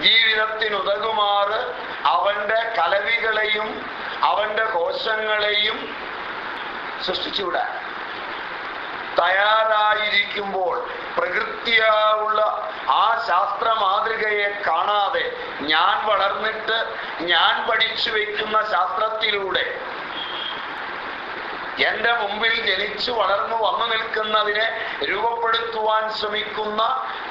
ജീവിതത്തിനുതകുമാറ് അവന്റെ കലവികളെയും അവന്റെ കോശങ്ങളെയും സൃഷ്ടിച്ചുവിടാൻ. തയ്യാറായിരിക്കുമ്പോൾ പ്രകൃതിയുള്ള ആ ശാസ്ത്ര മാതൃകയെ കാണാതെ ഞാൻ വളർന്നിട്ട് ഞാൻ പഠിച്ചു വയ്ക്കുന്ന ശാസ്ത്രത്തിലൂടെ എന്റെ മുമ്പിൽ ജനിച്ചു വളർന്നു വന്നു നിൽക്കുന്നതിനെ രൂപപ്പെടുത്തുവാൻ ശ്രമിക്കുന്ന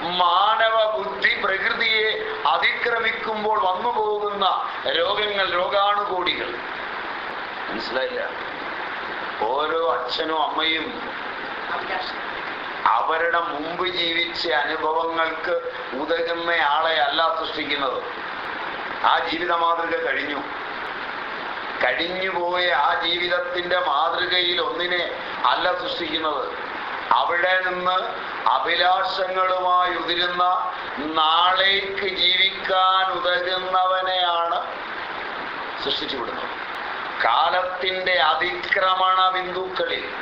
മാനവ ബുദ്ധി പ്രകൃതിയെ അതിക്രമിക്കുമ്പോൾ വന്നു പോകുന്ന രോഗങ്ങൾ രോഗാണുകൂടികൾ. മനസ്സിലായില്ല? ഓരോ അച്ഛനും അമ്മയും അവരുടെ മുമ്പ് ജീവിച്ച അനുഭവങ്ങൾക്ക് ഉതകുന്ന ആളെ അല്ല സൃഷ്ടിക്കുന്നത്. ആ ജീവിത മാതൃക കഴിഞ്ഞു. കഴിഞ്ഞുപോയ ആ ജീവിതത്തിന്റെ മാതൃകയിൽ ഒന്നിനെ അല്ല സൃഷ്ടിക്കുന്നത്. അവിടെ നിന്ന് അഭിലാഷങ്ങളുമായി ഉതിരുന്ന നാളേക്ക് ജീവിക്കാൻ ഉതകുന്നവനെയാണ് സൃഷ്ടിച്ചു വിടുന്നത്. കാലത്തിന്റെ അതിക്രമണ ബിന്ദുക്കളിൽ.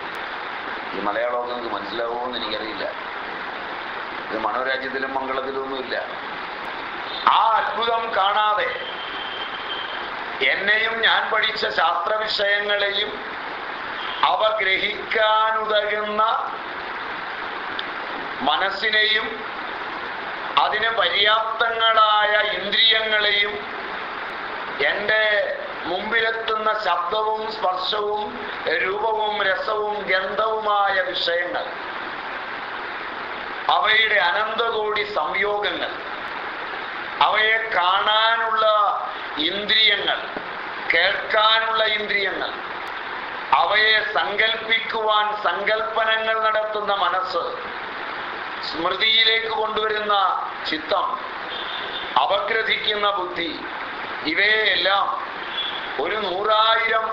ഈ മലയാളം നിങ്ങൾക്ക് മനസ്സിലാവുമെന്ന് എനിക്കറിയില്ല. ഇത് മനോരാജ്യത്തിലും മംഗളത്തിലും ഒന്നുമില്ല. ആ അത്ഭുതം കാണാതെ എന്നെയും ഞാൻ പഠിച്ച ശാസ്ത്ര വിഷയങ്ങളെയും അവ ഗ്രഹിക്കാനുതകുന്ന മനസ്സിനെയും അതിന് പര്യാപ്തങ്ങളായ ഇന്ദ്രിയങ്ങളെയും എന്റെ മുമ്പിലെത്തുന്ന ശബ്ദവും സ്പർശവും രൂപവും രസവും ഗന്ധവുമായ വിഷയങ്ങൾ അവയുടെ അനന്തകോടി സംയോഗങ്ങൾ അവയെ കാണാനുള്ള ഇന്ദ്രിയങ്ങൾ കേൾക്കാനുള്ള ഇന്ദ്രിയങ്ങൾ. അവയെ സങ്കൽപ്പിക്കുവാൻ സങ്കൽപ്പനങ്ങൾ നടത്തുന്ന മനസ്സ് സ്മൃതിയിലേക്ക് കൊണ്ടുവരുന്ന ചിത്തം അപഗ്രഥിക്കുന്ന ബുദ്ധി ഇവയെല്ലാം ഒരു നൂറായിരം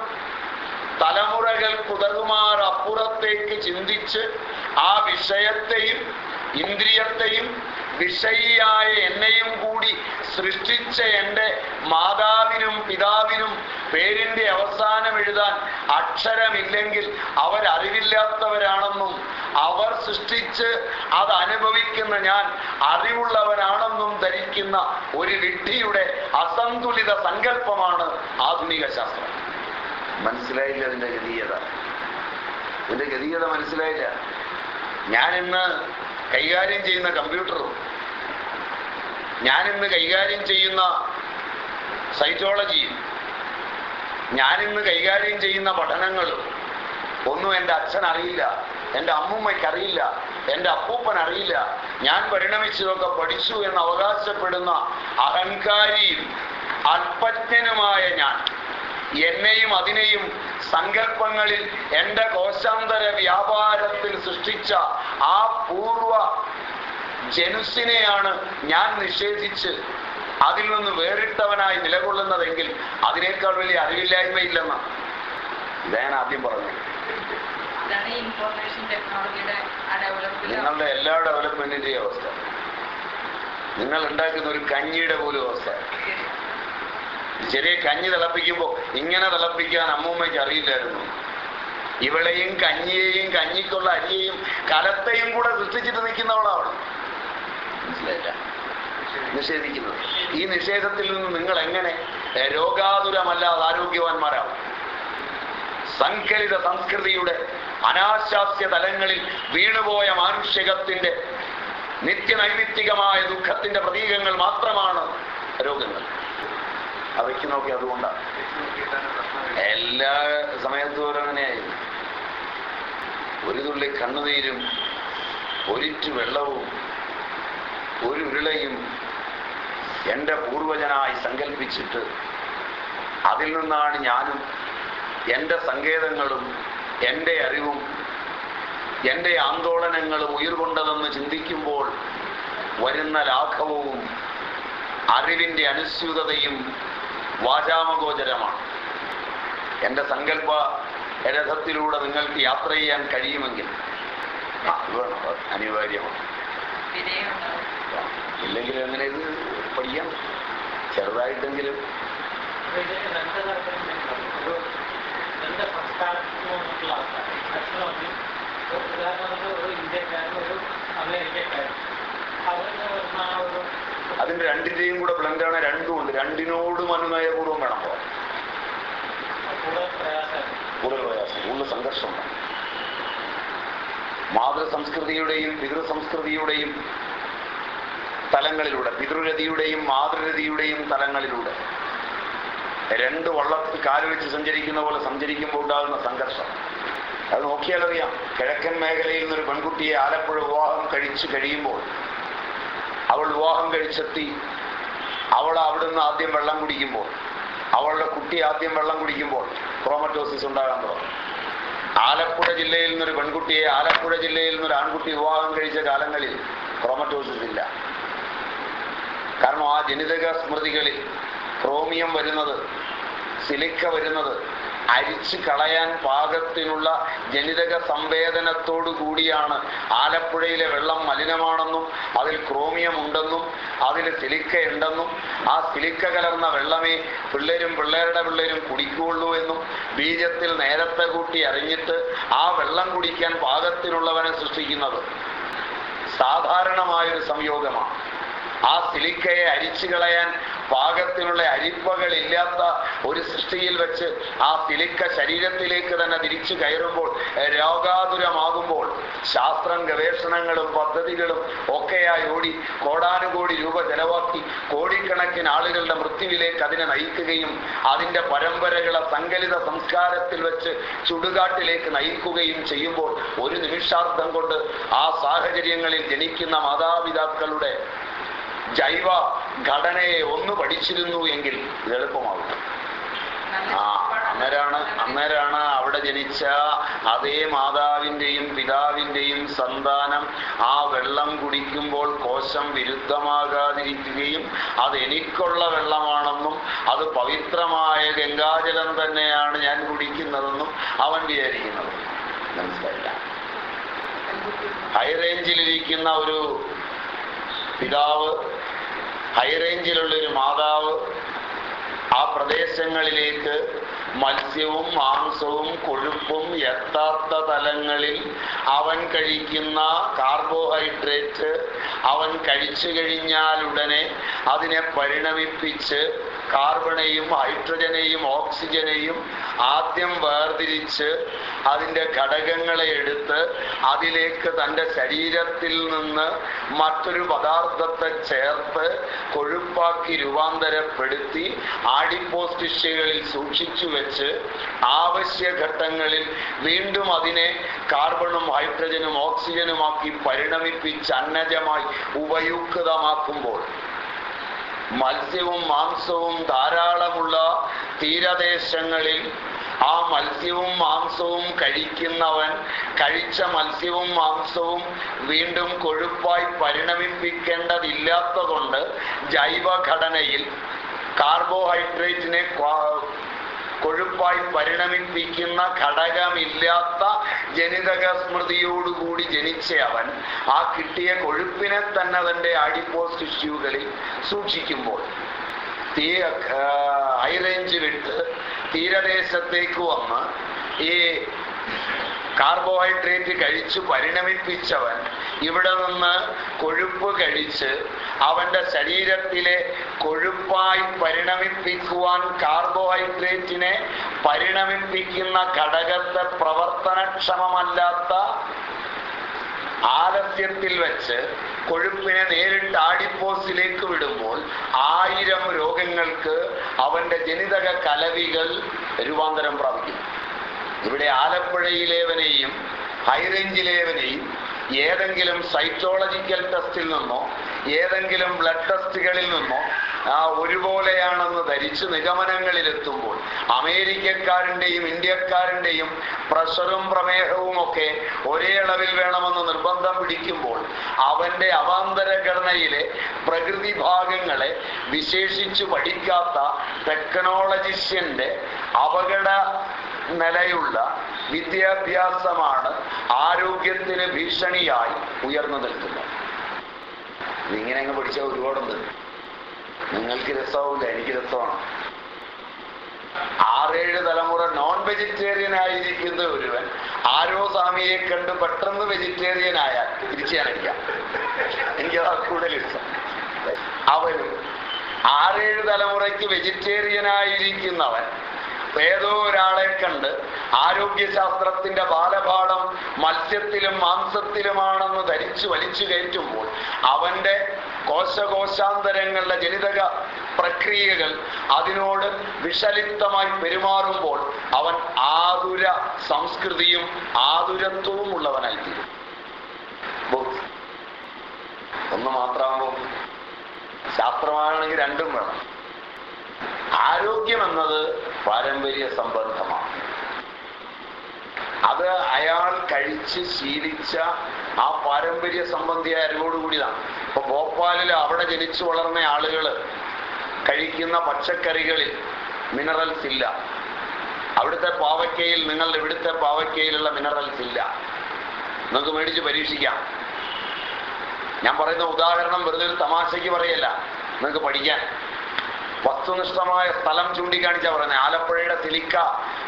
തലമുറകൾ തലമുറകൾക്കുതകുമാർ അപ്പുറത്തേക്ക് ചിന്തിച്ച് ആ വിഷയത്തെയും ഇന്ദ്രിയത്തെയും വിഷയിയായ എന്നെയും കൂടി സൃഷ്ടിച്ച എന്റെ മാതാവിനും പിതാവിനും പേരിന്റെ അവസാനം എഴുതാൻ അക്ഷരമില്ലെങ്കിൽ അവരറിവില്ലാത്തവരാണെന്നും അവർ സൃഷ്ടിച്ച് അത് അനുഭവിക്കുന്ന ഞാൻ അറിവുള്ളവനാണെന്നും ധരിക്കുന്ന ഒരു വിഡ്ഢിയുടെ അസന്തുലിത സങ്കല്പമാണ് ആധുനിക ശാസ്ത്രം. മനസ്സിലായില്ല അതിന്റെ ഗതീയത. ഇതിന്റെ ഗതീയത മനസ്സിലായില്ല. ഞാനിന്ന് കൈകാര്യം ചെയ്യുന്ന കമ്പ്യൂട്ടറും. ഞാനിന്ന് കൈകാര്യം ചെയ്യുന്ന സൈറ്റോളജിയും ഞാനിന്ന് കൈകാര്യം ചെയ്യുന്ന പഠനങ്ങളും ഒന്നും എന്റെ അച്ഛൻ അറിയില്ല എന്റെ അമ്മൂമ്മയ്ക്ക് അറിയില്ല എന്റെ അപ്പൂപ്പൻ അറിയില്ല. ഞാൻ പരിണമിച്ചതൊക്കെ പഠിച്ചു എന്ന് അവകാശപ്പെടുന്ന അഹങ്കാരിയും അല്പജ്ഞനുമായ ഞാൻ. എന്നെയും അതിനെയും സങ്കല്പങ്ങളിൽ എന്റെ കോശാന്തര വ്യാപാരത്തിൽ സൃഷ്ടിച്ച ആ പൂർവ ജനുസിനെയാണ് ഞാൻ നിഷേധിച്ച് അതിൽ നിന്ന് വേറിട്ടവനായി നിലകൊള്ളുന്നതെങ്കിൽ അതിനേക്കാൾ വലിയ അറിവില്ലായ്മയില്ലെന്ന് ഞാൻ ആദ്യം പറഞ്ഞത്. ഡെവലപ്മെന്റ് നിങ്ങളുടെ എല്ലാ ഡെവലപ്മെന്റിന്റെയും അവസ്ഥ. നിങ്ങൾ ഉണ്ടാക്കുന്ന ഒരു കഞ്ഞിയുടെ പോലും അവസ്ഥ. ചെറിയ കഞ്ഞി തിളപ്പിക്കുമ്പോൾ ഇങ്ങനെ തിളപ്പിക്കാൻ അമ്മൂമ്മയ്ക്ക് അറിയില്ലായിരുന്നു. ഇവളെയും കഞ്ഞിയെയും കഞ്ഞിക്കുള്ള അരിയെയും കലത്തെയും കൂടെ സൃഷ്ടിച്ചിട്ട് നിൽക്കുന്നവളാണ്. മനസ്സിലായില്ല? നിഷേധിക്കുന്നത്. ഈ നിഷേധത്തിൽ നിന്ന് നിങ്ങൾ എങ്ങനെ രോഗാതുരമല്ലാതെ ആരോഗ്യവാന്മാരാവും? സങ്കലിത സംസ്കൃതിയുടെ അനാശാസ്യ തലങ്ങളിൽ വീണുപോയ മാനുഷികത്തിന്റെ നിത്യനൈമിത്തികമായ ദുഃഖത്തിന്റെ പ്രതീകങ്ങൾ മാത്രമാണ് രോഗങ്ങൾ. അവയ്ക്ക് നോക്കി അതുകൊണ്ടാണ് എല്ലാ സമയത്തും ഓരോങ്ങനെയായിരുന്നു ഒരു തുള്ളി കണ്ണുനീരും ഒരിറ്റു വെള്ളവും ഒരു ഉരുളയും എന്റെ പൂർവജനായി സങ്കല്പിച്ചിട്ട് അതിൽ നിന്നാണ് ഞാനും എന്റെ സങ്കേതങ്ങളും എന്റെ അറിവും എന്റെ ആന്തോളനങ്ങളും ഉയർകൊണ്ടതെന്ന് ചിന്തിക്കുമ്പോൾ വരുന്ന ലാഘവവും അറിവിന്റെ അനുസ്യൂതതയും വാചാമഗോചരമാണ്. എന്റെ സങ്കല്പ രഥത്തിലൂടെ നിങ്ങൾക്ക് യാത്ര ചെയ്യാൻ കഴിയുമെങ്കിൽ അനിവാര്യമാണ്. ഇല്ലെങ്കിൽ എങ്ങനെ ഇത് പഠിക്കാം? ചെറുതായിട്ടെങ്കിലും. ഉദാഹരണത്തിന് ഒരു ഇന്ത്യക്കാരൻ ഒരു അമേരിക്കക്കാരൻ ഒരു അതിന്റെ രണ്ടിന്റെയും കൂടെ ബ്ലൻഡാണ് രണ്ടും ഉണ്ട്. രണ്ടിനോടും അനുനയപൂർവം വേണം. പോകാൻ കൂടുതൽ പ്രയാസം കൂടുതൽ സംഘർഷം മാതൃ സംസ്കൃതിയുടെയും പിതൃ സംസ്കൃതിയുടെയും തലങ്ങളിലൂടെ പിതൃരതിയുടെയും മാതൃരതിയുടെയും തലങ്ങളിലൂടെ രണ്ട് വള്ളത്തിൽ കാൽ വെച്ച് സഞ്ചരിക്കുന്ന പോലെ സഞ്ചരിക്കുമ്പോൾ ഉണ്ടാകുന്ന സംഘർഷം. അത് നോക്കിയാലറിയാം. കിഴക്കൻ മേഖലയിൽ നിന്നൊരു പെൺകുട്ടിയെ ആലപ്പുഴ വിവാഹം കഴിച്ചു കഴിയുമ്പോൾ അവൾ വിവാഹം കഴിച്ചെത്തി. അവൾ അവിടുന്ന് ആദ്യം വെള്ളം കുടിക്കുമ്പോൾ അവളുടെ കുട്ടി ആദ്യം വെള്ളം കുടിക്കുമ്പോൾ ക്രോമറ്റോസിസ് ഉണ്ടാകാൻ തുടങ്ങും. ആലപ്പുഴ ജില്ലയിൽ നിന്നൊരു പെൺകുട്ടിയെ ആലപ്പുഴ ജില്ലയിൽ നിന്നൊരു ആൺകുട്ടി വിവാഹം കഴിച്ച കാലങ്ങളിൽ ക്രോമറ്റോസിസ് ഇല്ല. കാരണം ആ ജനിതക സ്മൃതികളിൽ ക്രോമിയം വരുന്നത് സിലിക്ക വരുന്നത് അരിച്ചു കളയാൻ പാകത്തിനുള്ള ജനിതക സംവേദനത്തോടു കൂടിയാണ് ആലപ്പുഴയിലെ വെള്ളം മലിനമാണെന്നും അതിൽ ക്രോമിയം ഉണ്ടെന്നും അതിൽ സിലിക്ക ഉണ്ടെന്നും ആ സിലിക്ക കലർന്ന വെള്ളമേ പിള്ളേരും പിള്ളേരുടെ പിള്ളേരും കുടിക്കുകയുള്ളൂ എന്നും ബീജത്തിൽ നേരത്തെ കൂട്ടി അറിഞ്ഞിട്ട് ആ വെള്ളം കുടിക്കാൻ പാകത്തിനുള്ളവനെ സൃഷ്ടിക്കുന്നത് സാധാരണമായൊരു സംയോഗമാണ്. ആ സിലിക്കയെ അരിച്ചു കളയാൻ പാകത്തിനുള്ള അരിപ്പകൾ ഇല്ലാത്ത ഒരു സൃഷ്ടിയിൽ വെച്ച് ആ സിലിക്ക ശരീരത്തിലേക്ക് തന്നെ തിരിച്ചു കയറുമ്പോൾ രോഗാതുരമാകുമ്പോൾ ശാസ്ത്രം ഗവേഷണങ്ങളും പദ്ധതികളും ഒക്കെയായി ഓടി കോടാനുകോടി രൂപ ചെലവാക്കി കോടിക്കണക്കിന് ആളുകളുടെ മൃത്യുവിലേക്ക് അതിനെ നയിക്കുകയും അതിന്റെ പരമ്പരകളെ സങ്കലിത സംസ്കാരത്തിൽ വെച്ച് ചുടുകാട്ടിലേക്ക് നയിക്കുകയും ചെയ്യുമ്പോൾ ഒരു നിമിഷാർത്ഥം കൊണ്ട് ആ സാഹചര്യങ്ങളിൽ ജനിക്കുന്ന മാതാപിതാക്കളുടെ ജൈവ ഘടനയെ ഒന്ന് പഠിച്ചിരുന്നു എങ്കിൽ ഇത് എളുപ്പമാകും. ആ അന്നേരാണ് അന്നേരാണ് അവിടെ ജനിച്ച അതേ മാതാവിന്റെയും പിതാവിന്റെയും സന്താനം. ആ വെള്ളം കുടിക്കുമ്പോൾ കോശം വിരുദ്ധമാകാതിരിക്കുകയും അത് എനിക്കുള്ള വെള്ളമാണെന്നും അത് പവിത്രമായ ഗംഗാജലം തന്നെയാണ് ഞാൻ കുടിക്കുന്നതെന്നും അവൻ വിചാരിക്കുന്നത്. മനസ്സിലായില്ല? ഹൈറേഞ്ചിലിരിക്കുന്ന ഒരു പിതാവ് ഹൈ റേഞ്ചിലുള്ള ഒരു മാതാവ് ആ പ്രദേശങ്ങളിലേക്ക് മത്സ്യവും മാംസവും കൊഴുപ്പും എത്താത്ത തലങ്ങളിൽ അവൻ കഴിക്കുന്ന കാർബോഹൈഡ്രേറ്റ് അവൻ കഴിച്ചു കഴിഞ്ഞാൽ ഉടനെ അതിനെ പരിണമിപ്പിച്ച് കാർബണെയും ഹൈഡ്രജനെയും ഓക്സിജനെയും ആദ്യം വേർതിരിച്ച് അതിന്റെ ഘടകങ്ങളെ എടുത്ത് അതിലേക്ക് തന്റെ ശരീരത്തിൽ നിന്ന് മറ്റൊരു പദാർത്ഥത്തെ ചേർത്ത് കൊഴുപ്പാക്കി രൂപാന്തരപ്പെടുത്തി ആഡിപ്പോസ്റ്റിഷ്യകളിൽ സൂക്ഷിച്ചു വെച്ച് ആവശ്യഘട്ടങ്ങളിൽ വീണ്ടും അതിനെ കാർബണും ഹൈഡ്രജനും ഓക്സിജനുമാക്കി പരിണമിപ്പിച്ച് അന്നജമായി ഉപയുക്തമാക്കുമ്പോൾ മത്സ്യവും മാംസവും ധാരാളമുള്ള തീരദേശങ്ങളിൽ ആ മത്സ്യവും മാംസവും കഴിക്കുന്നവൻ കഴിച്ച മത്സ്യവും മാംസവും വീണ്ടും കൊഴുപ്പായി പരിണമിപ്പിക്കേണ്ടതില്ലാത്തതുകൊണ്ട് ജൈവഘടനയിൽ കാർബോഹൈഡ്രേറ്റിനെ കൊഴുപ്പായി പരിണമിപ്പിക്കുന്ന ഘടകമില്ലാത്ത ജനിതക സ്മൃതിയോടുകൂടി ജനിച്ച അവൻ ആ കിട്ടിയ കൊഴുപ്പിനെ തന്നെ തന്റെ ആഡിപ്പോസ് ടിഷ്യൂകളിൽ സൂക്ഷിക്കുമ്പോൾ തീ ഹൈറേഞ്ച് വിട്ട് തീരദേശത്തേക്ക് വന്ന് ഈ കാർബോഹൈഡ്രേറ്റ് കഴിച്ച് പരിണമിപ്പിച്ചവൻ ഇവിടെ നിന്ന് കൊഴുപ്പ് കഴിച്ച് അവന്റെ ശരീരത്തിലെ കൊഴുപ്പായി പരിണമിപ്പിക്കുവാൻ കാർബോഹൈഡ്രേറ്റിനെ പരിണമിപ്പിക്കുന്ന ഘടകത്തെ പ്രവർത്തനക്ഷമമല്ലാത്ത ആലസ്യത്തിൽ വെച്ച് കൊഴുപ്പിനെ നേരിട്ട് ആഡിപ്പോസിലേക്ക് വിടുമ്പോൾ ആയിരം രോഗങ്ങൾക്ക് അവന്റെ ജനിതക കലവികൾ രൂപാന്തരം പ്രാപിക്കും ഇവിടെ ആലപ്പുഴയിലേവനെയും ഹൈറേഞ്ചിലേവനെയും ഏതെങ്കിലും സൈറ്റോളജിക്കൽ ടെസ്റ്റിൽ നിന്നോ ഏതെങ്കിലും ബ്ലഡ് ടെസ്റ്റുകളിൽ നിന്നോ ആ ഒരുപോലെയാണെന്ന് ധരിച്ച് നിഗമനങ്ങളിലെത്തുമ്പോൾ അമേരിക്കക്കാരന്റെയും ഇന്ത്യക്കാരന്റെയും പ്രഷറും പ്രമേഹവും ഒക്കെ ഒരേ അളവിൽ വേണമെന്ന് നിർബന്ധം പിടിക്കുമ്പോൾ അവന്റെ അവാന്തര ഘടനയിലെ പ്രകൃതി ഭാഗങ്ങളെ വിശേഷിച്ച് പഠിക്കാത്ത ടെക്നോളജിഷ്യന്റെ അപകട നിലയുള്ള വിദ്യാഭ്യാസമാണ് ആരോഗ്യത്തിന് ഭീഷണിയായി ഉയർന്നു നിൽക്കുന്നത്. ഇതിങ്ങനെ അങ്ങ് പഠിച്ച ഒരുപാടുണ്ട് നിങ്ങൾക്ക് രസമാവില്ല എനിക്ക് രസമാണ്. ആറേഴ് തലമുറ നോൺ വെജിറ്റേറിയൻ ആയിരിക്കുന്ന ഒരുവൻ ആരോ സ്വാമിയെ കണ്ട് പെട്ടെന്ന് വെജിറ്റേറിയൻ ആയാൽ തിരിച്ചു എനിക്ക് അതാ കൂടുതൽ ഇഷ്ടം. അവനും ആറേഴ് തലമുറയ്ക്ക് വെജിറ്റേറിയനായിരിക്കുന്നവൻ ഏതോ ഒരാളെ കണ്ട് ആരോഗ്യശാസ്ത്രത്തിന്റെ ബാലപാഠം മത്സ്യത്തിലും മാംസത്തിലുമാണെന്ന് ധരിച്ചു വലിച്ചു കയറ്റുമ്പോൾ അവന്റെ കോശകോശാന്തരങ്ങളുടെ ജനിതക പ്രക്രിയകൾ അതിനോട് വിഷലിപ്തമായി പെരുമാറുമ്പോൾ അവൻ ആതുര സംസ്കൃതിയും ആതുരത്വവും ഉള്ളവനായിത്തീരും. ഒന്ന് മാത്രമാകുമ്പോൾ ശാസ്ത്രമാണെങ്കിൽ രണ്ടും വേണം. ആരോഗ്യം എന്നത് പാരമ്പര്യ സംബന്ധമാണ്. അത് അയാൾ കഴിച്ച് ശീലിച്ച ആ പാരമ്പര്യ സംബന്ധിയായ അറിവോടുകൂടിയതാണ് ഇപ്പൊ ഭോപ്പാലിൽ അവിടെ ജനിച്ചു വളർന്ന ആളുകൾ കഴിക്കുന്ന പച്ചക്കറികളിൽ മിനറൽസ് ഇല്ല. അവിടുത്തെ പാവക്കയിൽ നിങ്ങളുടെ ഇവിടുത്തെ പാവക്കയിലുള്ള മിനറൽസ് ഇല്ല. നിങ്ങൾക്ക് മേടിച്ച് പരീക്ഷിക്കാം. ഞാൻ പറയുന്ന ഉദാഹരണം വെറുതെ ഒരു തമാശയ്ക്ക് പറയല്ല. നിങ്ങൾക്ക് പഠിക്കാൻ. വസ്തുനിഷ്ഠമായ സ്ഥലം ചൂണ്ടിക്കാണിച്ചാ പറയുന്നത് ആലപ്പുഴയുടെ സിലിക്ക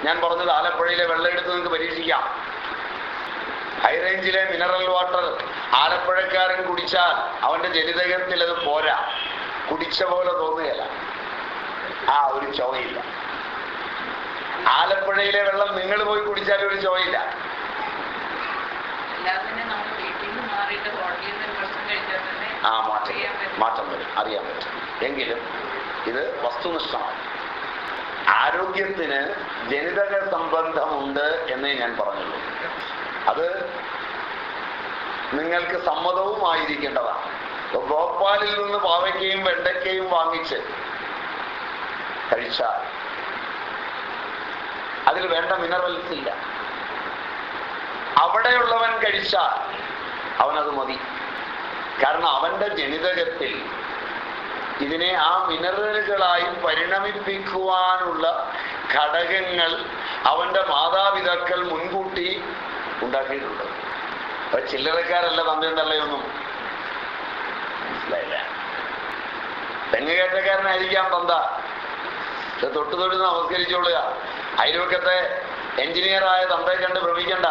ഞാൻ പറഞ്ഞത് ആലപ്പുഴയിലെ വെള്ളം എടുത്ത് നിങ്ങൾക്ക് പരീക്ഷിക്കാം. ഹൈറേഞ്ചിലെ മിനറൽ വാട്ടർ ആലപ്പുഴക്കാരൻ കുടിച്ചാൽ അവന്റെ ജനിതകത്തിൽ അത് പോരാ. കുടിച്ച പോലെ തോന്നുകയല്ല. ആ ഒരു ചുവയില്ല ആലപ്പുഴയിലെ വെള്ളം നിങ്ങൾ പോയി കുടിച്ചാൽ ഒരു ചുവയില്ല തന്നെ ആ മാറ്റം. മാറ്റം വരും. അറിയാൻ പറ്റും. എങ്കിലും ഇത് വസ്തുനിഷ്ഠമാണ്. ആരോഗ്യത്തിന് ജനിതക സംബന്ധമുണ്ട് എന്നേ ഞാൻ പറഞ്ഞുള്ളൂ. അത് നിങ്ങൾക്ക് സമ്മതവുമായിരിക്കേണ്ടതാണ് ഇപ്പൊ ഭോപ്പാലിൽ നിന്ന് പാവയ്ക്കയും വെണ്ടയ്ക്കയും വാങ്ങിച്ച് കഴിച്ചാൽ അതിൽ വേണ്ട മിനറൽസ് ഇല്ല. അവിടെയുള്ളവൻ കഴിച്ചാൽ അവനത് മതി. കാരണം അവന്റെ ജനിതകത്തിൽ ഇതിനെ ആ മിനറലുകളായി പരിണമിപ്പിക്കുവാനുള്ള ഘടകങ്ങൾ അവന്റെ മാതാപിതാക്കൾ മുൻകൂട്ടി ഉണ്ടാക്കിയിട്ടുണ്ട്. അപ്പൊ ചില്ലറക്കാരല്ല തന്തയും തള്ളയൊന്നും മനസ്സിലായില്ല? തെങ്ങുകയറ്റക്കാരനായിരിക്കാം തന്ത തൊട്ട് തൊട്ട് നമസ്കരിച്ചോളുക. അയൽവക്കത്തെ എഞ്ചിനീയറായ തന്തയെ കണ്ട് ഭ്രമിക്കണ്ട.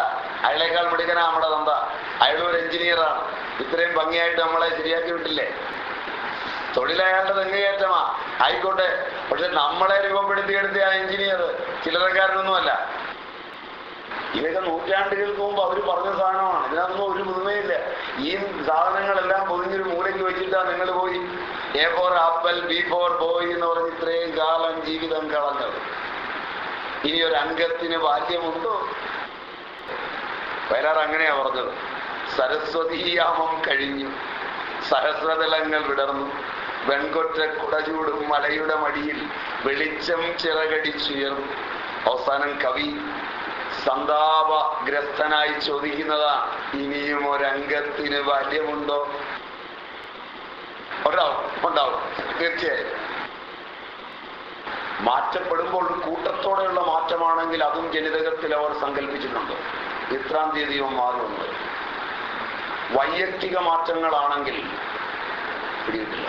അയാളേക്കാൾ മിടുക്കനാ നമ്മുടെ തന്ത. അയാളൊരു എഞ്ചിനീയറാണ് ഇത്രയും ഭംഗിയായിട്ട് നമ്മളെ ശരിയാക്കി വിട്ടില്ലേ? തൊഴിലയാളുടെ തെങ്ങുകയറ്റമാ ആയിക്കോട്ടെ. പക്ഷെ നമ്മളെ രൂപപ്പെടുത്തിയെടുത്ത ആ എഞ്ചിനീയർ ചില്ലറക്കാരനൊന്നുമല്ല. ഇതൊക്കെ നൂറ്റാണ്ടുകൾക്ക് മുമ്പ് അവർ പറഞ്ഞ സാധനമാണ്. ഇതിനകത്തൊന്നും ഒരു പുതുമയില്ല. ഈ സാധനങ്ങളെല്ലാം പൊതിഞ്ഞൊരു മൂലയ്ക്ക് വെച്ചിട്ടാ നിങ്ങൾ പോയി. A for apple B for boy എന്ന് പറഞ്ഞ് ഇത്രയും കാലം ജീവിതം കളഞ്ഞത്. ഇനി ഒരു അംഗത്തിന് ബാല്യമുണ്ടോ? വയലാർ അങ്ങനെയാ പറഞ്ഞത്. സരസ്വതീയാമം കഴിഞ്ഞു. സഹസ്രതലങ്ങൾ വിടർന്നു. വെൺകൊറ്റ കുടചൂടും മലയുടെ മടിയിൽ വെളിച്ചം ചിറകടിച്ചുയർന്നു അവസാനം കവി സന്താപഗ്രസ്തനായി ചോദിക്കുന്നതാ ഇനിയും ഒരംഗത്തിന് ബാല്യമുണ്ടോ? ഉണ്ടാവും ഉണ്ടാവും. തീർച്ചയായും. മാറ്റപ്പെടുമ്പോൾ കൂട്ടത്തോടെയുള്ള മാറ്റമാണെങ്കിൽ അതും ജനിതകത്തിൽ അവർ സങ്കല്പിച്ചിട്ടുണ്ട് ഇത്രാം തീയതിയും മാറുന്നത് വൈയക്തിക മാറ്റങ്ങളാണെങ്കിൽ പിടിയിട്ടില്ല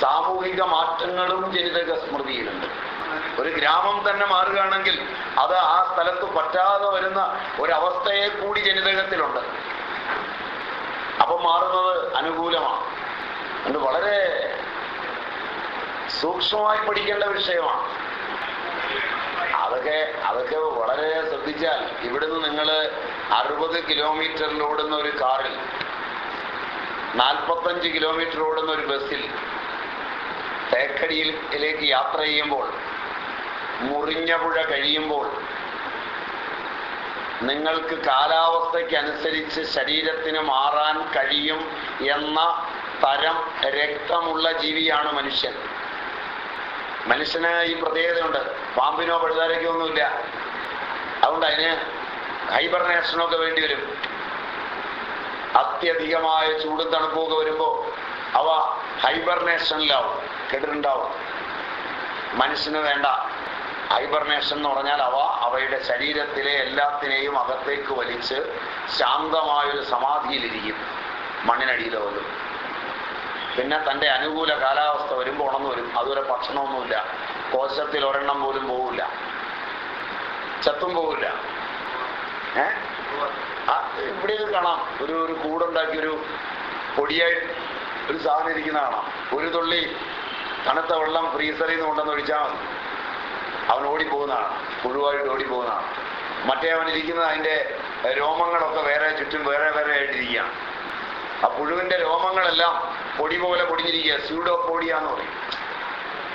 സാമൂഹിക മാറ്റങ്ങളും ജനിതക സ്മൃതിയിലുണ്ട്. ഒരു ഗ്രാമം തന്നെ മാറുകയാണെങ്കിൽ അത് ആ സ്ഥലത്ത് പറ്റാതെ വരുന്ന ഒരവസ്ഥയെ കൂടി ജനിതകത്തിലുണ്ട്. അപ്പൊ മാറുന്നത് അനുകൂലമാണ്. അത് വളരെ സൂക്ഷ്മമായി പഠിക്കേണ്ട വിഷയമാണ്. അതൊക്കെ അതൊക്കെ വളരെ ശ്രദ്ധിച്ചാൽ ഇവിടുന്ന് നിങ്ങൾ അറുപത് കിലോമീറ്ററിൽ ഓടുന്ന ഒരു കാറിൽ നാൽപ്പത്തഞ്ച് കിലോമീറ്റർ ഓടുന്ന ഒരു ബസ്സിൽ തേക്കടിയിലേക്ക് യാത്ര ചെയ്യുമ്പോൾ മുറിഞ്ഞ പുഴ കഴിയുമ്പോൾ നിങ്ങൾക്ക് കാലാവസ്ഥയ്ക്ക് അനുസരിച്ച് ശരീരത്തിന് മാറാൻ കഴിയും എന്ന തരം രക്തമുള്ള ജീവിയാണ് മനുഷ്യൻ. മനുഷ്യന് ഈ പ്രത്യേകതയുണ്ട്. പാമ്പിനോ പഴുതാരയ്ക്കോ ഒന്നുമില്ല. അതുകൊണ്ട് അതിന് ഹൈബർനേഷനൊക്കെ വേണ്ടി വരും. അത്യധികമായ ചൂടും തണുപ്പൊക്കെ വരുമ്പോൾ അവ ഹൈബർനേഷനിലാവും കെട്ടിട്ടുണ്ടാവും. മനസ്സിന് വേണ്ട. ഹൈബർനേഷൻ എന്ന് പറഞ്ഞാൽ അവ അവയുടെ ശരീരത്തിലെ എല്ലാത്തിനെയും അകത്തേക്ക് വലിച്ച് ശാന്തമായൊരു സമാധിയിലിരിക്കും മണ്ണിനടിയിലോ പോലും. പിന്നെ തന്റെ അനുകൂല കാലാവസ്ഥ വരുമ്പോൾ ഉണർന്നു വരും. അതുവരെ ഭക്ഷണമൊന്നുമില്ല. കോശത്തിൽ ഒരെണ്ണം പോലും പോവില്ല. ചത്തും പോവില്ല. ഏ? ഇവിടെ കാണാം. ഒരു ഒരു കൂടുണ്ടാക്കി ഒരു പൊടിയായി ഒരു സാധനം ഇരിക്കുന്ന കാണാം ഒരു തുള്ളി തണുത്ത വെള്ളം ഫ്രീസറിൽ നിന്ന് കൊണ്ടുവന്ന് ഒഴിച്ചാൽ മതി. അവൻ ഓടിപ്പോകുന്നതാണ്. പുഴുവായിട്ട് ഓടിപ്പോകുന്നതാണ്. മറ്റേ അവൻ ഇരിക്കുന്നത് അതിന്റെ രോമങ്ങളൊക്കെ വേറെ ചുറ്റും വേറെ വേറെ ആയിട്ടിരിക്കുകയാണ് ആ പുഴുവിന്റെ രോമങ്ങളെല്ലാം പൊടി പോലെ പൊടിഞ്ഞിരിക്കുക സ്യൂഡോ പൊടിയാന്ന് പറയും.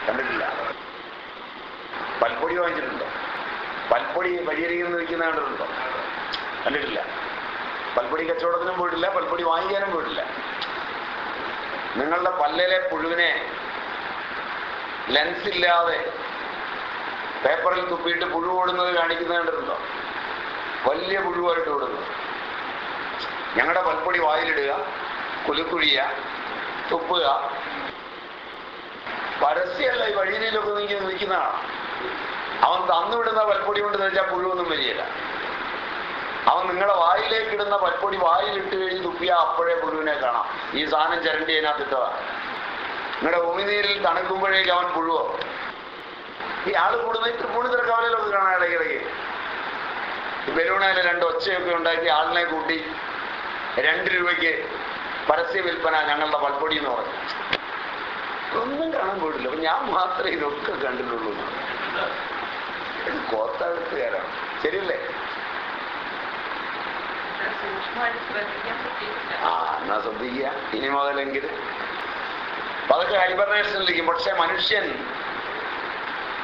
കണ്ടിട്ടില്ല. പൽപ്പൊടി വാങ്ങിച്ചിട്ടുണ്ടോ? പൽപ്പൊടി പരിഹരിക്കുന്ന വിൽക്കുന്ന കണ്ടിട്ടുണ്ടോ? കണ്ടിട്ടില്ല. പൽപ്പൊടി കച്ചവടത്തിനും പോയിട്ടില്ല. പൽപ്പൊടി വാങ്ങിക്കാനും പോയിട്ടില്ല. നിങ്ങളുടെ പല്ലിലെ പുഴുവിനെ ലെൻസ് ഇല്ലാതെ പേപ്പറിൽ തുപ്പിയിട്ട് പുഴു ഓടുന്നത് കാണിക്കുന്നത് വലിയ പുഴുവായിട്ട് ഓടുന്നു. ഞങ്ങളുടെ പൽപ്പൊടി വായിലിടുക കുലുക്കുഴിയ തുപ്പുക. പരസ്യമല്ല ഈ വഴിയിലൊക്കെ നിൽക്കുന്നതാണ്. അവൻ തന്നുവിടുന്ന പൽപ്പൊടി കൊണ്ട് വെച്ചാൽ പുഴുവൊന്നും വരികയില്ല. അവൻ നിങ്ങളുടെ വായിലേക്ക് ഇടുന്ന പൽപ്പൊടി വായിലിട്ട് കഴിഞ്ഞ് തുപ്പിയ അപ്പോഴേ പുഴുവിനെ കാണാം. ഈ സാധനം ചരണ്ടി അതിനകത്തിട്ടതാ. നിങ്ങളുടെ ഉമിനീരിൽ തണുക്കുമ്പോഴേക്ക് അവൻ പുഴുവോ? ഈ ആൾ കൂടുന്ന ഈ തൃപ്പൂണിത്തര കവലയിലൊക്കെ കാണാം ഇടയ്ക്കിടയ്ക്ക് ബലൂണയിലെ രണ്ട് ഒച്ചയൊക്കെ ഉണ്ടാക്കി ആളിനെ കൂട്ടി രണ്ട് രൂപയ്ക്ക് പരസ്യ വിൽപ്പന ഞങ്ങളുടെ പൽപ്പൊടി എന്ന് പറഞ്ഞു. ഒന്നും കാണാൻ പോയിട്ടില്ല. അപ്പൊ ഞാൻ മാത്രമേ ഇതൊക്കെ കണ്ടിട്ടുള്ളൂ. ഇത് ശരിയല്ലേ? ആ എന്നാ ശ്രദ്ധിക്കുക. ഇനി മുതലെങ്കിൽ അതൊക്കെ ഹൈബർനേഷനിലിരിക്കും പക്ഷെ മനുഷ്യൻ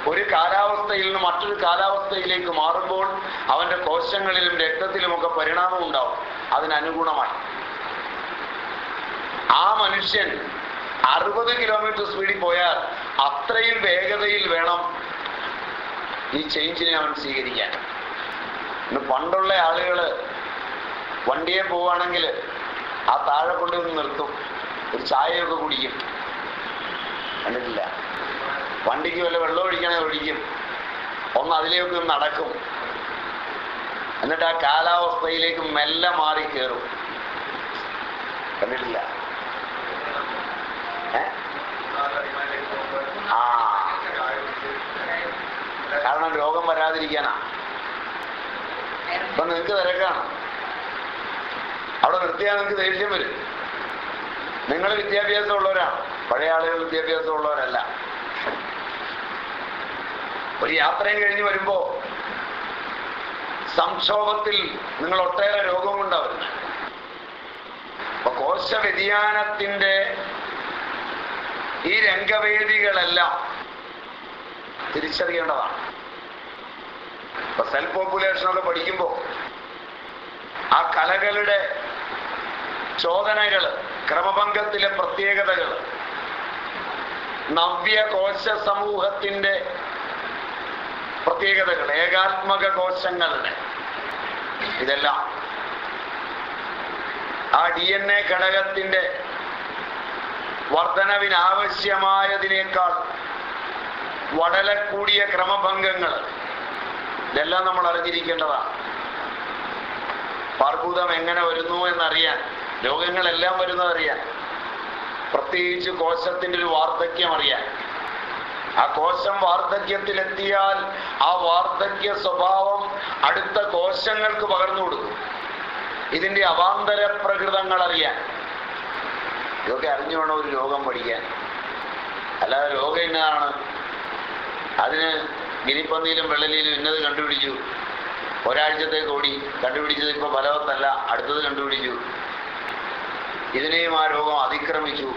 ഒരു കാലാവസ്ഥയിൽ നിന്ന് മറ്റൊരു കാലാവസ്ഥയിലേക്ക് മാറുമ്പോൾ അവന്റെ കോശങ്ങളിലും രക്തത്തിലും ഒക്കെ പരിണാമം ഉണ്ടാവും. അതിനനുഗുണമായി ആ മനുഷ്യൻ അറുപത് കിലോമീറ്റർ സ്പീഡിൽ പോയാൽ അത്രയും വേഗതയിൽ വേണം ഈ ചേഞ്ചിനെ അവൻ സ്വീകരിക്കാൻ. പണ്ടുള്ള ആളുകൾ വണ്ടിയെ പോവുകയാണെങ്കിൽ ആ താഴെ കൊണ്ടുവന്ന് നിർത്തും. ഒരു ചായയൊക്കെ കുടിക്കും. കണ്ടിട്ടില്ല? വണ്ടിക്ക് വല്ല വെള്ളം ഒഴിക്കണേ ഒഴിക്കും. ഒന്ന് അതിലേക്ക് നടക്കും. എന്നിട്ട് ആ കാലാവസ്ഥയിലേക്ക് മെല്ലെ മാറി കയറും കണ്ടിട്ടില്ല? ആ. കാരണം രോഗം വരാതിരിക്കാനാ. ഇപ്പൊ നിങ്ങക്ക് തിരക്കാണ്. അവിടെ നിർത്തിയാൽ നിങ്ങൾക്ക് ദേഷ്യം വരും. നിങ്ങൾ വിദ്യാഭ്യാസം ഉള്ളവരാണ് പഴയ ആളുകൾ വിദ്യാഭ്യാസം ഉള്ളവരല്ല ഒരു യാത്രയും കഴിഞ്ഞ് വരുമ്പോ സംക്ഷോഭത്തിൽ നിങ്ങൾ ഒട്ടേറെ രോഗം കൊണ്ടാവും അപ്പൊ കോശ വ്യതിയാനത്തിന്റെ ഈ രംഗവേദികളെല്ലാം തിരിച്ചറിയേണ്ടതാണ്. ഇപ്പൊ സെൽഫ് പോപ്പുലേഷനൊക്കെ പഠിക്കുമ്പോ ആ കലകളുടെ ചോദനകൾ ക്രമഭംഗത്തിലെ പ്രത്യേകതകൾ നവ്യകോശ സമൂഹത്തിന്റെ പ്രത്യേകതകൾ ഏകാത്മക കോശങ്ങളുടെ ഇതെല്ലാം. ആ ഡി എൻ എ ഘടകത്തിന്റെ വർധനവിനാവശ്യമായതിനേക്കാൾ വടല കൂടിയ ക്രമഭംഗങ്ങൾ ഇതെല്ലാം നമ്മൾ അറിഞ്ഞിരിക്കേണ്ടതാണ്. പാർഭൂതം എങ്ങനെ വരുന്നു എന്നറിയാൻ രോഗങ്ങളെല്ലാം വരുന്നതറിയാൻ. പ്രത്യേകിച്ച് കോശത്തിന്റെ ഒരു വാർദ്ധക്യം അറിയാൻ. ആ കോശം വാർദ്ധക്യത്തിലെത്തിയാൽ ആ വാർദ്ധക്യ സ്വഭാവം അടുത്ത കോശങ്ങൾക്ക് പകർന്നു കൊടുക്കും. ഇതിന്റെ അവാന്തര പ്രകൃതങ്ങൾ അറിയാൻ. ഇതൊക്കെ അറിഞ്ഞു വേണം ഒരു രോഗം പഠിക്കാൻ. അല്ലാതെ രോഗം ഇന്നതാണ്. അതിന് ഗിനിപ്പന്നിയിലും വെള്ളലിയിലും ഇന്നത് കണ്ടുപിടിച്ചു. ഒരാഴ്ചത്തേക്ക് ഓടി കണ്ടുപിടിച്ചത് ഇപ്പൊ ഫലവത്തല്ല അടുത്തത് കണ്ടുപിടിച്ചു. ഇതിനെയും ആ രോഗം അതിക്രമിച്ചു.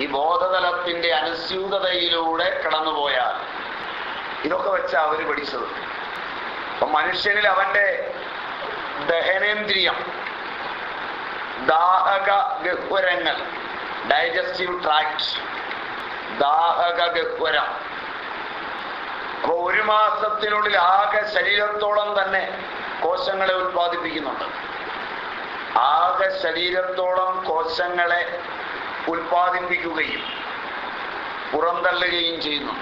ഈ ബോധതലത്തിന്റെ അനുസ്യൂതതയിലൂടെ കടന്നുപോയാൽ ഇതൊക്കെ വെച്ച അവർ പഠിച്ചത്. അപ്പൊ മനുഷ്യനിൽ അവന്റെ ദഹനേന്ദ്രിയം ദാഹക ഗഹ്വരങ്ങൾ ഡൈജസ്റ്റീവ് ട്രാക്ട് ദാഹക ഗഹ്വരം അപ്പൊ ഒരു മാസത്തിനുള്ളിൽ ആകെ ശരീരത്തോളം തന്നെ കോശങ്ങളെ ഉൽപ്പാദിപ്പിക്കുന്നുണ്ട്. ആകെ ശരീരത്തോളം കോശങ്ങളെ ഉൽപ്പാദിപ്പിക്കുകയും പുറന്തള്ളുകയും ചെയ്യുന്നു.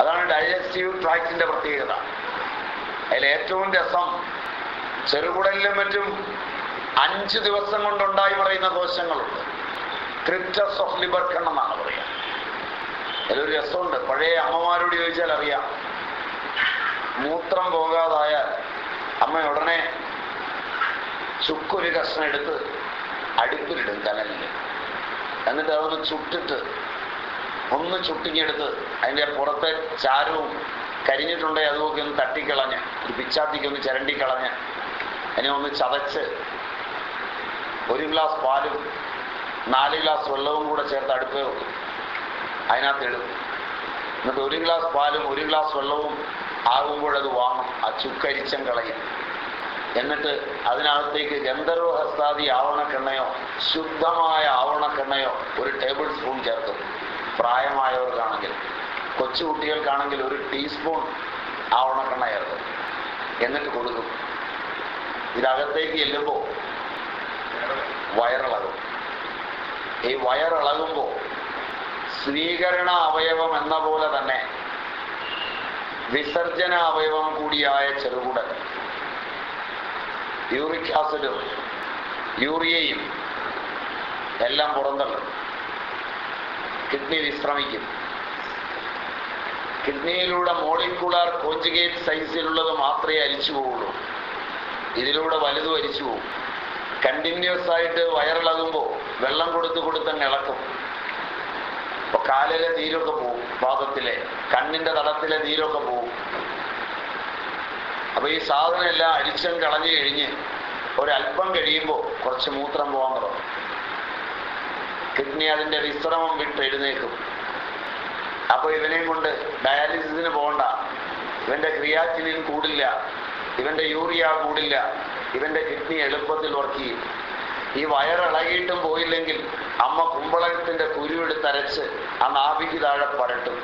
അതാണ് ഡൈജസ്റ്റീവ് ട്രാക്റ്റിന്റെ പ്രത്യേകത. അതിൽ ഏറ്റവും രസം ചെറുകുടലിലും മറ്റും അഞ്ച് ദിവസം കൊണ്ടുണ്ടായി പറയുന്ന കോശങ്ങളുണ്ട്. ക്രിപ്റ്റസ് ഓഫ് ലിബർക്കൺ എന്നാണ് പറയുക. അതിലൊരു രസമുണ്ട്. പഴയ അമ്മമാരോട് ചോദിച്ചാൽ അറിയാം മൂത്രം പോകാതായാൽ അമ്മ ഉടനെ ചുക്കൊരു കഷ്ണം എടുത്ത് അടുപ്പിലിടും കനലിൽ എന്നിട്ട് അതൊന്ന് ചുട്ടിട്ട് ഒന്ന് ചുട്ടിങ്ങെടുത്ത് അതിന്റെ പുറത്തെ ചാരവും കരിഞ്ഞിട്ടുണ്ടെങ്കിൽ അതുമൊക്കെ ഒന്ന് തട്ടിക്കളഞ്ഞ് ഒരു പിച്ചാത്തിക്ക് ഒന്ന് ചിരണ്ടിക്കളഞ്ഞ് അതിനെ ഒന്ന് ചതച്ച് ഒരു ഗ്ലാസ് പാലും നാല് ഗ്ലാസ് വെള്ളവും കൂടെ ചേർത്ത് അടുപ്പേ വെക്കും. അതിനകത്ത് ഇടും. എന്നിട്ട് ഒരു ഗ്ലാസ് പാലും ഒരു ഗ്ലാസ് വെള്ളവും ആകുമ്പോഴത് വാങ്ങും ആ ചുക്കരിച്ചം കളയും. എന്നിട്ട് അതിനകത്തേക്ക് ഗന്ധർവഹസ്താദി ആവണക്കെണ്ണയോ ശുദ്ധമായ ആവണക്കെണ്ണയോ ഒരു ടേബിൾ സ്പൂൺ ചേർക്കും. പ്രായമായവർക്കാണെങ്കിൽ കൊച്ചുകുട്ടികൾക്കാണെങ്കിൽ ഒരു ടീസ്പൂൺ ആവണക്കെണ്ണ ചേർക്കും. എന്നിട്ട് കൊടുക്കും. ഇതകത്തേക്ക് ചെല്ലുമ്പോൾ വയറിളകും. ഈ വയറിളകുമ്പോൾ സ്വീകരണ അവയവം എന്ന പോലെ തന്നെ വിസർജന അവയവം കൂടിയായ ചെറുകുടൽ. യൂറിക് ആസിഡും യൂറിയയും എല്ലാം പുറന്തള്ളും കിഡ്നി വിശ്രമിക്കും. കിഡ്നിയിലൂടെ മോളിക്കുലാർ കോഞ്ചുഗേറ്റ് സൈസിലുള്ളത് മാത്രമേ അരിച്ചു പോവുള്ളൂ. ഇതിലൂടെ വലുതും അരിച്ചു പോകും കണ്ടിന്യൂസ് ആയിട്ട് വയറിളകുമ്പോൾ വെള്ളം കൊടുത്ത് കൊടുത്തങ്ങ് ഇളക്കും. അപ്പൊ കാലിലെ നീരൊക്കെ പോവും പാദത്തിലെ. കണ്ണിന്റെ തടത്തിലെ നീരൊക്കെ പോവും. അപ്പൊ ഈ സാധനം എല്ലാം അരിച്ചും കളഞ്ഞു കഴിഞ്ഞ് ഒരല്പം കഴിയുമ്പോൾ കുറച്ച് മൂത്രം പോകാൻ തുടങ്ങും. കിഡ്നി അതിന്റെ വിശ്രമം വിട്ട് എഴുന്നേക്കും അപ്പോൾ ഇവനെയും കൊണ്ട് ഡയാലിസിസിന് പോകണ്ട. ഇവന്റെ ക്രിയാറ്റിനിൻ കൂടില്ല. ഇവന്റെ യൂറിയ കൂടില്ല. ഇവന്റെ കിഡ്നി എളുപ്പത്തിൽ വർക്ക് ചെയ്യും. ഈ വയറിളകിയിട്ടും പോയില്ലെങ്കിൽ അമ്മ കുമ്പളത്തിന്റെ കുരുവെടുത്തരച്ച് ആ നാഭിക്ക് താഴെ പരട്ടും.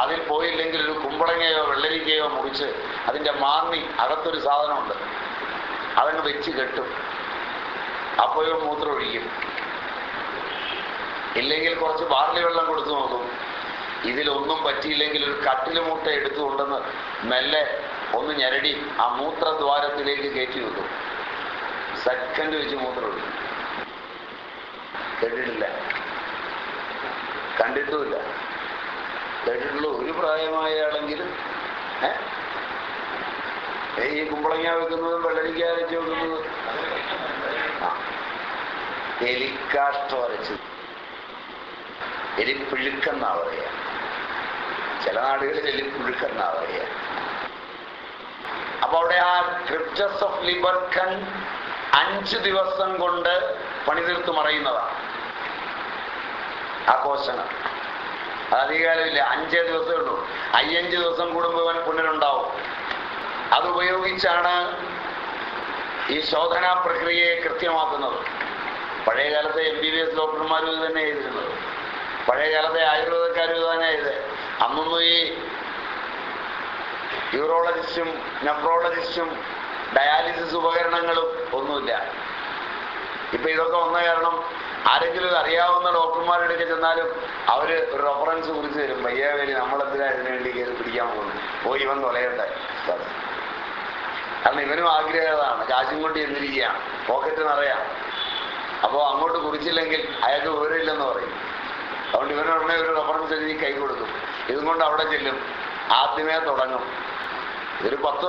അതിൽ പോയില്ലെങ്കിൽ ഒരു കുമ്പളങ്ങയോ വെള്ളരിക്കയോ മുറിച്ച് അതിന്റെ മാന്നി അകത്തൊരു സാധനമുണ്ട്. അതങ്ങ് വെച്ച് കെട്ടും. അപ്പോഴും മൂത്രം ഒഴിക്കും ഇല്ലെങ്കിൽ കുറച്ച് ബാർലി വെള്ളം കൊടുത്തു നോക്കും. ഇതിലൊന്നും പറ്റിയില്ലെങ്കിൽ ഒരു കട്ടിൽ മുട്ട എടുത്തുകൊണ്ടെന്ന് മെല്ലെ ഒന്ന് ഞെരടി ആ മൂത്രദ്വാരത്തിലേക്ക് കയറ്റി വെക്കും. സെക്കൻഡ് വെച്ച് മൂത്രം ഒഴിക്കും കേട്ടിട്ടില്ല? കണ്ടിട്ടുമില്ല. കേട്ടിട്ടുള്ള ഒരു പ്രായമായ ഏ? ഈ കുമ്പളങ്ങ വെക്കുന്നതും വെള്ളരിക്ക അരച്ച് വെക്കുന്നതും. എലിക്കാഷ്ട അരച്ച്. എലിപ്പുഴുക്കെന്നാ പറയുക ചില നാടുകളിൽ എലിപ്പുഴുക്കെന്നാ പറയുക അപ്പൊ അവിടെ ആ ക്രിപ്റ്റസ് ഓഫ് ലിബർക്കൻ അഞ്ച് ദിവസം കൊണ്ട് പണിതീർത്ത് മറയുന്നതാണ്. ആ കോശങ്ങൾ. അത് അധികാരമില്ല. അഞ്ചേ ദിവസമേ ഉള്ളൂ. അയ്യഞ്ച് ദിവസം കൂടുമ്പോൾ അവൻ പുനരുണ്ടാവും. അത് ഉപയോഗിച്ചാണ് ഈ ശോധനാ പ്രക്രിയയെ കൃത്യമാക്കുന്നത്. പഴയ കാലത്തെ എം ബി ബി എസ് ഡോക്ടർമാരും ഇത് തന്നെ ചെയ്തിരുന്നത്. പഴയ കാലത്തെ ആയുർവേദക്കാരും ഇത് തന്നെ ചെയ്ത്. അന്നൊന്നും ഈ യൂറോളജിസ്റ്റും നെഫ്രോളജിസ്റ്റും ഡയാലിസിസ് ഉപകരണങ്ങളും ഒന്നുമില്ല. ഇപ്പൊ ഇതൊക്കെ വന്ന കാരണം ആരെങ്കിലും അറിയാവുന്ന ഡോക്ടർമാരുടെ അടുക്കെ ചെന്നാലും അവർ റെഫറൻസ് കുറിച്ച് തരും. പയ്യ പേര് നമ്മളെന്തിനാ ഇതിനു വേണ്ടി കയറി പിടിക്കാൻ പോകുന്നു പോയി ഇവൻ തൊലയട്ടെ. കാരണം ഇവനും ആഗ്രഹതാണ്. കാശും കൊണ്ട് ചെന്നിരിക്കുകയാണ്. പോക്കറ്റ് നിറയാം. അപ്പോൾ അങ്ങോട്ട് കുറിച്ചില്ലെങ്കിൽ അയാൾക്ക് വിവരമില്ലെന്ന് പറയും. അതുകൊണ്ട് ഇവന് ഉടനെ ഒരു റെഫറൻസ് എഴുതി കൈ കൊടുക്കും. ഇതും കൊണ്ട് അവിടെ ചെല്ലും. ആദ്യമേ തുടങ്ങും. ഒരു പത്ത്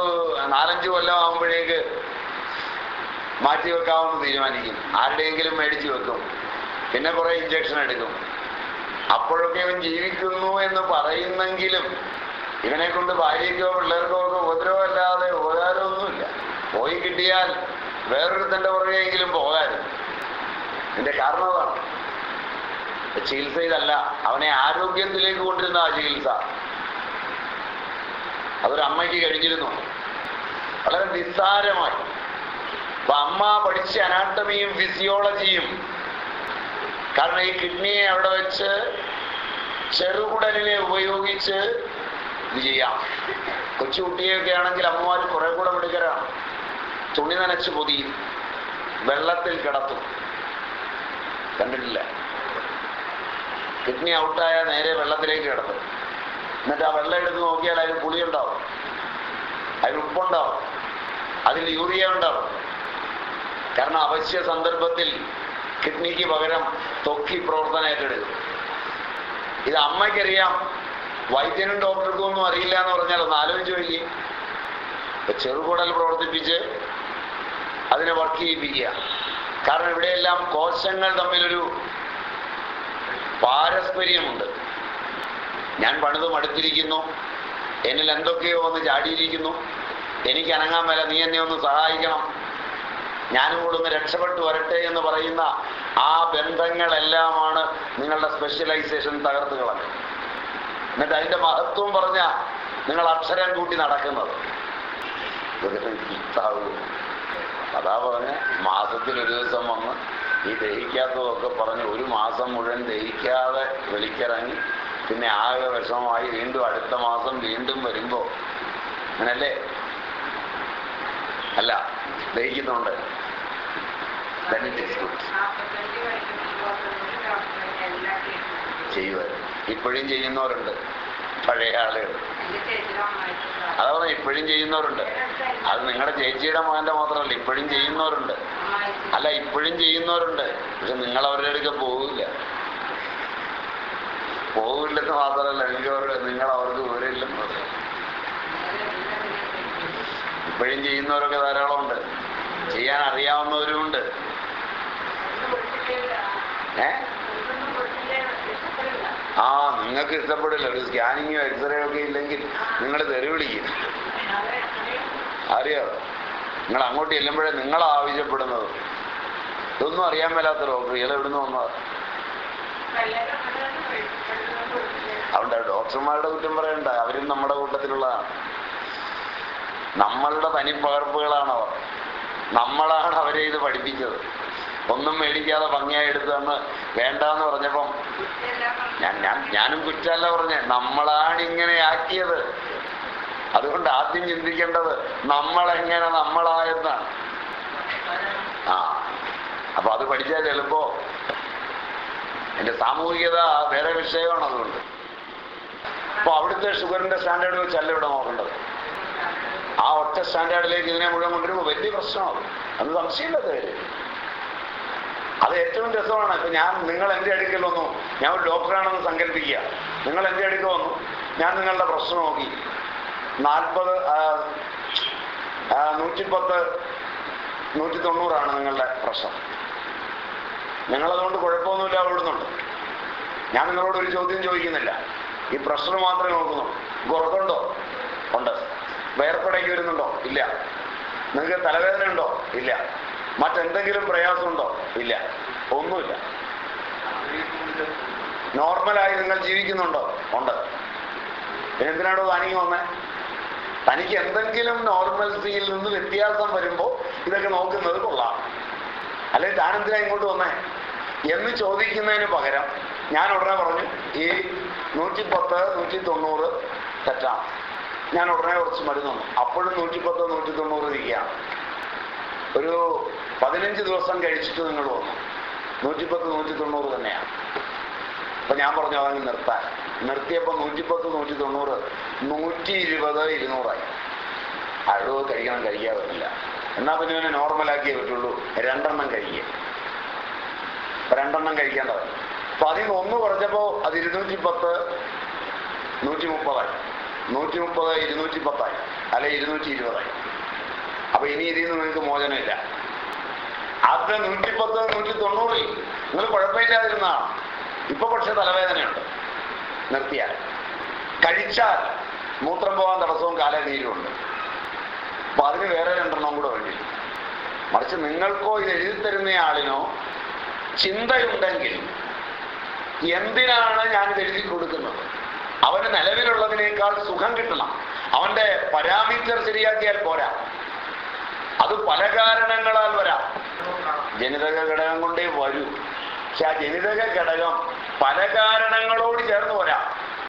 നാലഞ്ച് കൊല്ലം ആകുമ്പോഴേക്ക് മാറ്റി വെക്കാമെന്ന് തീരുമാനിക്കും. ആരുടെയെങ്കിലും മേടിച്ചു വെക്കും. പിന്നെ കുറെ ഇഞ്ചക്ഷൻ എടുക്കും. അപ്പോഴൊക്കെ ഇവൻ ജീവിക്കുന്നു എന്ന് പറയുന്നെങ്കിലും ഇവനെ കൊണ്ട് ഭാര്യയ്ക്കോ പിള്ളേർക്കോ ഒക്കെ ഉപദ്രവമല്ലാതെ ഉപകാരമൊന്നുമില്ല. പോയി കിട്ടിയാൽ വേറൊരുത്തന്റെ പുറകെയെങ്കിലും പോകാനും ഇതിന്റെ കാരണം അതാണ്. ചികിത്സ ഇതല്ല. അവനെ ആരോഗ്യത്തിലേക്ക് കൊണ്ടിരുന്ന ആ ചികിത്സ. അതൊരമ്മയ്ക്ക് കഴിഞ്ഞിരുന്നു. വളരെ നിസ്സാരമായി. അപ്പൊ അമ്മ പഠിച്ച അനാട്ടമിയും ഫിസിയോളജിയും. കാരണം ഈ കിഡ്നിയെ അവിടെ വെച്ച് ചെറുകുടലിനെ ഉപയോഗിച്ച് ഇത് ചെയ്യാം. കൊച്ചുകുട്ടിയൊക്കെ ആണെങ്കിൽ അമ്മമാർ കുറെ കൂടെ മിടുക്കരാണ് തുണി നനച്ച് പൊതിയും. വെള്ളത്തിൽ കിടത്തും. കണ്ടിട്ടില്ല? കിഡ്നി ഔട്ടായ നേരെ വെള്ളത്തിലേക്ക് കിടത്തും. എന്നിട്ട് ആ വെള്ളം എടുത്ത് നോക്കിയാൽ അതിൽ പുളിയുണ്ടാവും. അതിൽ ഉപ്പുണ്ടാവും. അതിൽ യൂറിയ ഉണ്ടാവും. കാരണം അവശ്യ സന്ദർഭത്തിൽ കിഡ്നിക്ക് പകരം തൊക്കി പ്രവർത്തനം ഏറ്റെടുക്കും. ഇത് അമ്മയ്ക്കറിയാം. വൈദ്യനും ഡോക്ടർക്കും ഒന്നും അറിയില്ല എന്ന് പറഞ്ഞാൽ ഒന്ന് ആലോചിച്ച് നോക്കി ഇപ്പൊ ചെറുകുടൽ പ്രവർത്തിപ്പിച്ച് അതിനെ വർക്ക് ചെയ്യിപ്പിക്കുക. കാരണം ഇവിടെയെല്ലാം കോശങ്ങൾ തമ്മിലൊരു പാരസ്പര്യമുണ്ട്. ഞാൻ പണിത് മടുത്തിരിക്കുന്നു. എന്നിൽ എന്തൊക്കെയോ ഒന്ന് ചാടിയിരിക്കുന്നു. എനിക്ക് അനങ്ങാൻ മേല നീ എന്നെ ഒന്ന് സഹായിക്കണം. ഞാനും കൂടെ ഒന്ന് രക്ഷപ്പെട്ടു വരട്ടെ എന്ന് പറയുന്ന ആ ബന്ധങ്ങളെല്ലാമാണ് നിങ്ങളുടെ സ്പെഷ്യലൈസേഷൻ തകർത്ത് കളഞ്ഞത് എന്നിട്ട് അതിന്റെ മഹത്വം പറഞ്ഞ നിങ്ങൾ അക്ഷരം കൂട്ടി നടക്കുന്നത്. അതാ പറഞ്ഞ മാസത്തിൽ ഒരു ദിവസം വന്ന് ഈ ദഹിക്കാത്തതൊക്കെ പറഞ്ഞ് ഒരു മാസം മുഴുവൻ ദഹിക്കാതെ വെളിക്കിറങ്ങി പിന്നെ ആകെ വിഷമമായി വീണ്ടും അടുത്ത മാസം വീണ്ടും വരുമ്പോ അങ്ങനല്ലേ? അല്ല ദഹിക്കുന്നുണ്ട്. Then ഇപ്പോഴും ചെയ്യുന്നവരുണ്ട്. പഴയ ആളുകൾ. എന്റെ ചേച്ചിയുടെ അമ്മായിട്ട് അതാ പറഞ്ഞ ഇപ്പോഴും ചെയ്യുന്നവരുണ്ട്. അത് നിങ്ങളുടെ ചേച്ചിയുടെ മകന്റെ മാത്രമല്ല ഇപ്പോഴും ചെയ്യുന്നവരുണ്ട്. അല്ല ഇപ്പോഴും ചെയ്യുന്നവരുണ്ട്. പക്ഷെ നിങ്ങൾ അവരുടെ അടുക്ക പോകില്ല പോകില്ലെന്ന് മാത്രമല്ല എനിക്ക് അവർ നിങ്ങൾ അവർക്ക് വിവരമില്ലെന്ന് പറയും. ഇപ്പോഴും ചെയ്യുന്നവരൊക്കെ ധാരാളമുണ്ട്. ചെയ്യാൻ അറിയാവുന്നവരുമുണ്ട് ഏ? ആ നിങ്ങൾക്ക് ഇഷ്ടപ്പെടില്ല. ഒരു സ്കാനിങ്ങോ എക്സ്റേ ഒക്കെ ഇല്ലെങ്കിൽ നിങ്ങൾ തെറി അറിയാതെ നിങ്ങൾ അങ്ങോട്ട് ചെല്ലുമ്പോഴേ നിങ്ങൾ ആവശ്യപ്പെടുന്നത്. ഇതൊന്നും അറിയാൻ മേലാത്ത ഡോക്ടർ. ഇയാൾ എവിടുന്ന് വന്നത്? അതുകൊണ്ട് ഡോക്ടർമാരുടെ കുറ്റം പറയണ്ട. അവരും നമ്മുടെ കൂട്ടത്തിലുള്ളതാണ്. നമ്മളുടെ തനിപ്പകർപ്പുകളാണ് അവർ നമ്മളാണ് അവരെ ഇത് പഠിപ്പിച്ചത്. ഒന്നും മേടിക്കാതെ ഭംഗിയായി എടുത്തെന്ന് വേണ്ടാന്ന് പറഞ്ഞപ്പം ഞാൻ ഞാൻ ഞാനും കുറ്റമല്ല പറഞ്ഞേ. നമ്മളാണ് ഇങ്ങനെ ആക്കിയത്. അതുകൊണ്ട് ആദ്യം ചിന്തിക്കേണ്ടത് നമ്മളെങ്ങനെ നമ്മളായെന്നാണ് ആ അപ്പൊ അത് പഠിച്ചാൽ എളുപ്പോ എന്റെ സാമൂഹികത വേറെ വിഷയമാണ് അതുകൊണ്ട് അപ്പൊ അവിടുത്തെ ഷുഗറിന്റെ സ്റ്റാൻഡേർഡ് വെച്ചല്ല ഇവിടെ നോക്കേണ്ടത്. ആ ഒറ്റ സ്റ്റാൻഡേർഡിലേക്ക് ഇതിനെ മുഴുവൻ കൊണ്ടുവരുമ്പോൾ വലിയ പ്രശ്നമാകും അത് സംശയമില്ല കാര്യം അത് ഏറ്റവും രസമാണ്. ഇപ്പൊ ഞാൻ നിങ്ങൾ എന്റെ അടുക്കൽ വന്നു. ഞാൻ ഒരു ഡോക്ടറാണെന്ന് സങ്കല്പിക്കുക. നിങ്ങൾ എന്റെ അടുക്കൽ വന്നു. ഞാൻ നിങ്ങളുടെ പ്രശ്നം നോക്കി. നാൽപ്പത് നൂറ്റിപ്പത്ത് നൂറ്റി തൊണ്ണൂറാണ് നിങ്ങളുടെ പ്രശ്നം. നിങ്ങളതുകൊണ്ട് കുഴപ്പമൊന്നുമില്ല അവിടുന്നുണ്ട് ഞാൻ നിങ്ങളോട് ഒരു ചോദ്യം ചോദിക്കുന്നില്ല. ഈ പ്രശ്നം മാത്രമേ നോക്കുന്നുള്ളൂ. ഉറക്കമുണ്ടോ ഉണ്ട് വേർപ്പടയ്ക്ക് വരുന്നുണ്ടോ? ഇല്ല. നിങ്ങൾക്ക് തലവേദന ഉണ്ടോ? ഇല്ല. മറ്റെന്തെങ്കിലും പ്രയാസം ഉണ്ടോ ഇല്ല. ഒന്നുമില്ല. നോർമലായി നിങ്ങൾ ജീവിക്കുന്നുണ്ടോ? ഉണ്ട്. എന്തിനാണോ തനിക്ക് വന്നേ? തനിക്ക് എന്തെങ്കിലും നോർമൽസിയിൽ നിന്ന് വ്യത്യാസം വരുമ്പോൾ ഇതൊക്കെ നോക്കുന്നത് കൊള്ളാം. അല്ലെങ്കിൽ താൻ എന്തിനാ ഇങ്ങോട്ട് വന്നേ? എന്ന് ചോദിക്കുന്നതിന് പകരം ഞാൻ ഉടനെ പറഞ്ഞു ഈ നൂറ്റി പത്ത് നൂറ്റി തൊണ്ണൂറ് തെറ്റാണ് ഞാൻ ഉടനെ കുറച്ച് മരുന്നു അപ്പോഴും നൂറ്റി പത്തോ നൂറ്റി തൊണ്ണൂറ് ഇരിക്കുകയാണ് ഒരു പതിനഞ്ച് ദിവസം കഴിച്ചിട്ട് നിങ്ങൾ വന്നു. നൂറ്റിപ്പത്ത് നൂറ്റി തൊണ്ണൂറ് തന്നെയാണ് അപ്പൊ ഞാൻ പറഞ്ഞു അതങ്ങ് നിർത്താൻ. നിർത്തിയപ്പോൾ നൂറ്റിപ്പത്ത് നൂറ്റി തൊണ്ണൂറ് നൂറ്റി ഇരുപത് ഇരുന്നൂറായി. അഴുവ് കഴിക്കണം കഴിക്കാൻ പറ്റില്ല എന്നാ പിന്നെ ഇവനെ നോർമലാക്കിയേ പറ്റുള്ളൂ. രണ്ടെണ്ണം കഴിക്കുക രണ്ടെണ്ണം കഴിക്കേണ്ടത് അപ്പൊ അതിൽ നിന്ന് ഒന്ന് കുറഞ്ഞപ്പോ അത് ഇരുന്നൂറ്റി പത്ത് നൂറ്റി മുപ്പതായി നൂറ്റി മുപ്പത് ഇരുന്നൂറ്റി പത്തായി അല്ലെ ഇരുന്നൂറ്റി ഇരുപതായി അപ്പൊ ഇനി ഇതിൽ നിന്ന് നിങ്ങൾക്ക് മോചനമില്ല. അത് നൂറ്റിപ്പത്ത് നൂറ്റി തൊണ്ണൂറിൽ നിങ്ങൾ കുഴപ്പമില്ലാതിരുന്ന. ഇപ്പൊ പക്ഷെ തലവേദനയുണ്ട്. നിർത്തിയാൽ. കഴിച്ചാൽ മൂത്രം പോകാൻ തടസ്സവും കാല നീരുമുണ്ട് അപ്പൊ അതിന് വേറെ രണ്ടെണ്ണം കൂടെ വേണ്ടി. മറിച്ച് നിങ്ങൾക്കോ ഇത് എഴുതി തരുന്ന ആളിനോ ചിന്തയുണ്ടെങ്കിൽ എന്തിനാണ് ഞാൻ എഴുതി കൊടുക്കുന്നത്? അവന് നിലവിലുള്ളതിനേക്കാൾ സുഖം കിട്ടണം. അവന്റെ പരാമീറ്റർ ശരിയാക്കിയാൽ പോരാ. അത് പല കാരണങ്ങളാൽ വരാം. ജനിതക ഘടകം കൊണ്ടേ വരൂ. പക്ഷെ ആ ജനിതക ഘടകം പല കാരണങ്ങളോട് ചേർന്ന് വരാം